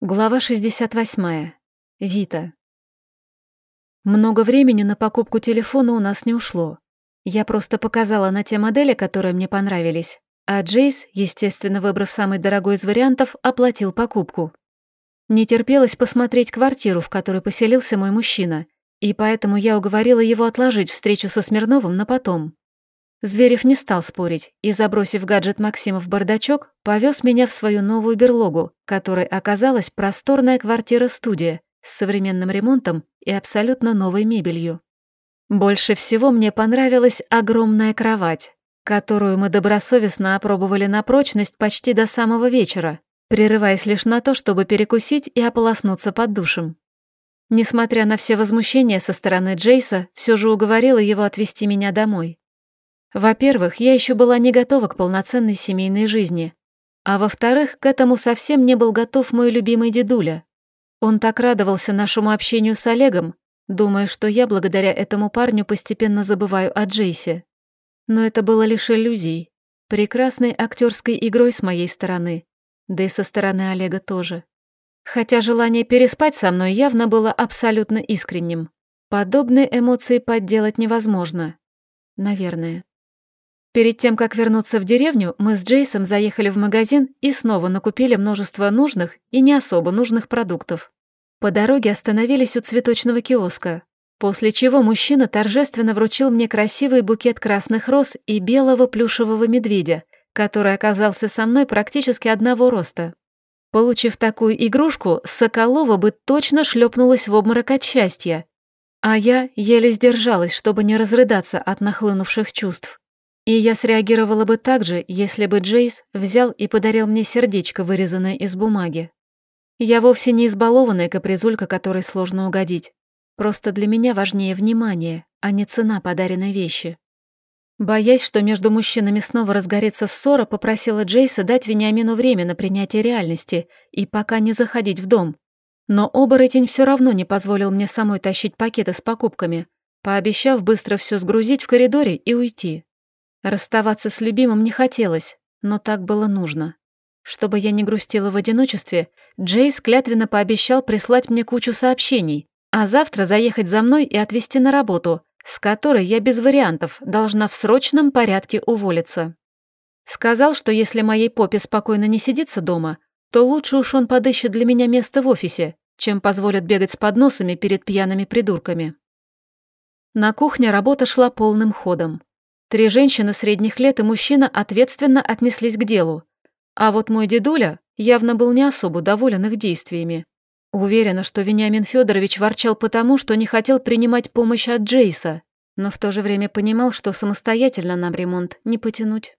Глава 68. Вита. Много времени на покупку телефона у нас не ушло. Я просто показала на те модели, которые мне понравились, а Джейс, естественно, выбрав самый дорогой из вариантов, оплатил покупку. Не терпелось посмотреть квартиру, в которой поселился мой мужчина, и поэтому я уговорила его отложить встречу со Смирновым на потом. Зверев не стал спорить и, забросив гаджет Максима в бардачок, повез меня в свою новую берлогу, которой оказалась просторная квартира-студия с современным ремонтом и абсолютно новой мебелью. Больше всего мне понравилась огромная кровать, которую мы добросовестно опробовали на прочность почти до самого вечера, прерываясь лишь на то, чтобы перекусить и ополоснуться под душем. Несмотря на все возмущения со стороны Джейса, все же уговорила его отвезти меня домой. Во-первых, я еще была не готова к полноценной семейной жизни. А во-вторых, к этому совсем не был готов мой любимый дедуля. Он так радовался нашему общению с Олегом, думая, что я благодаря этому парню постепенно забываю о Джейсе. Но это было лишь иллюзией, прекрасной актерской игрой с моей стороны, да и со стороны Олега тоже. Хотя желание переспать со мной явно было абсолютно искренним. Подобные эмоции подделать невозможно. Наверное. Перед тем, как вернуться в деревню, мы с Джейсом заехали в магазин и снова накупили множество нужных и не особо нужных продуктов. По дороге остановились у цветочного киоска, после чего мужчина торжественно вручил мне красивый букет красных роз и белого плюшевого медведя, который оказался со мной практически одного роста. Получив такую игрушку, Соколова бы точно шлепнулась в обморок от счастья. А я еле сдержалась, чтобы не разрыдаться от нахлынувших чувств. И я среагировала бы так же, если бы Джейс взял и подарил мне сердечко, вырезанное из бумаги. Я вовсе не избалованная капризулька, которой сложно угодить. Просто для меня важнее внимание, а не цена подаренной вещи. Боясь, что между мужчинами снова разгорится ссора, попросила Джейса дать Вениамину время на принятие реальности и пока не заходить в дом. Но оборотень все равно не позволил мне самой тащить пакеты с покупками, пообещав быстро все сгрузить в коридоре и уйти. Расставаться с любимым не хотелось, но так было нужно. Чтобы я не грустила в одиночестве, Джейс клятвенно пообещал прислать мне кучу сообщений, а завтра заехать за мной и отвезти на работу, с которой я без вариантов должна в срочном порядке уволиться. Сказал, что если моей попе спокойно не сидится дома, то лучше уж он подыщет для меня место в офисе, чем позволит бегать с подносами перед пьяными придурками. На кухне работа шла полным ходом. Три женщины средних лет и мужчина ответственно отнеслись к делу. А вот мой дедуля явно был не особо доволен их действиями. Уверена, что Вениамин Федорович ворчал потому, что не хотел принимать помощь от Джейса, но в то же время понимал, что самостоятельно нам ремонт не потянуть.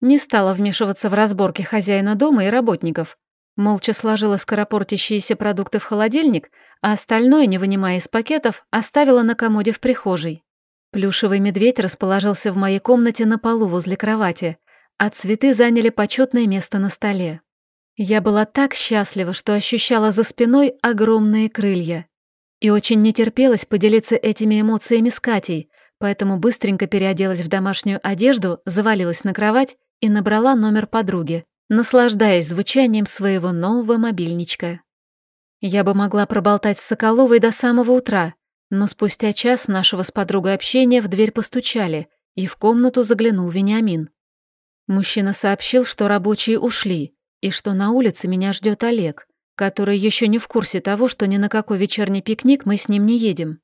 Не стала вмешиваться в разборки хозяина дома и работников. Молча сложила скоропортящиеся продукты в холодильник, а остальное, не вынимая из пакетов, оставила на комоде в прихожей. Плюшевый медведь расположился в моей комнате на полу возле кровати, а цветы заняли почетное место на столе. Я была так счастлива, что ощущала за спиной огромные крылья. И очень не терпелось поделиться этими эмоциями с Катей, поэтому быстренько переоделась в домашнюю одежду, завалилась на кровать и набрала номер подруги, наслаждаясь звучанием своего нового мобильничка. Я бы могла проболтать с Соколовой до самого утра, но спустя час нашего с подругой общения в дверь постучали, и в комнату заглянул Вениамин. Мужчина сообщил, что рабочие ушли, и что на улице меня ждет Олег, который еще не в курсе того, что ни на какой вечерний пикник мы с ним не едем.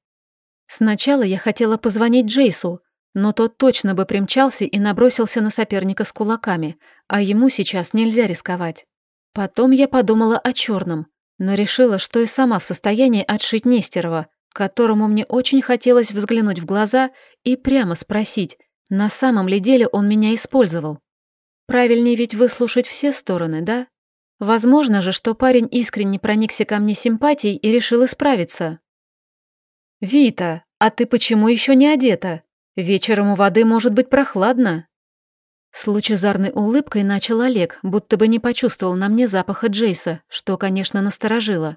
Сначала я хотела позвонить Джейсу, но тот точно бы примчался и набросился на соперника с кулаками, а ему сейчас нельзя рисковать. Потом я подумала о черном, но решила, что и сама в состоянии отшить Нестерова, которому мне очень хотелось взглянуть в глаза и прямо спросить, на самом ли деле он меня использовал. Правильнее ведь выслушать все стороны, да? Возможно же, что парень искренне проникся ко мне симпатией и решил исправиться. «Вита, а ты почему еще не одета? Вечером у воды может быть прохладно». С лучезарной улыбкой начал Олег, будто бы не почувствовал на мне запаха Джейса, что, конечно, насторожило.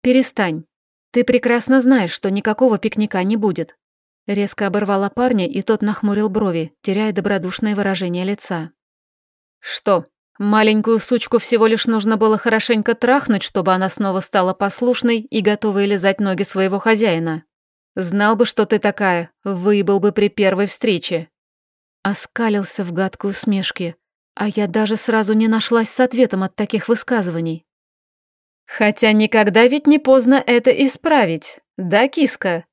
«Перестань. «Ты прекрасно знаешь, что никакого пикника не будет». Резко оборвала парня, и тот нахмурил брови, теряя добродушное выражение лица. «Что, Маленькую сучку всего лишь нужно было хорошенько трахнуть, чтобы она снова стала послушной и готовой лизать ноги своего хозяина. Знал бы, что ты такая, выебал бы при первой встрече. Оскалился в гадкой усмешке, а я даже сразу не нашлась с ответом от таких высказываний. Хотя никогда ведь не поздно это исправить, да, киска?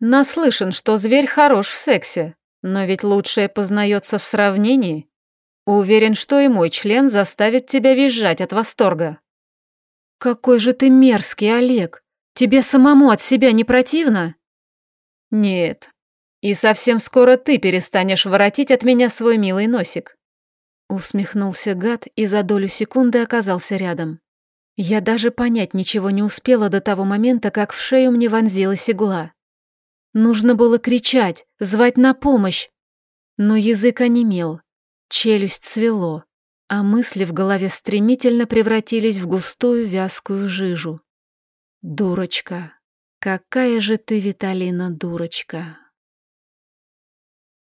Наслышан, что зверь хорош в сексе, но ведь лучшее познается в сравнении. Уверен, что и мой член заставит тебя визжать от восторга. Какой же ты мерзкий, Олег. Тебе самому от себя не противно? Нет. И совсем скоро ты перестанешь воротить от меня свой милый носик. Усмехнулся гад и за долю секунды оказался рядом. Я даже понять ничего не успела до того момента, как в шею мне вонзилась игла. Нужно было кричать, звать на помощь. Но язык онемел, челюсть свело, а мысли в голове стремительно превратились в густую вязкую жижу. Дурочка, какая же ты, Виталина, дурочка.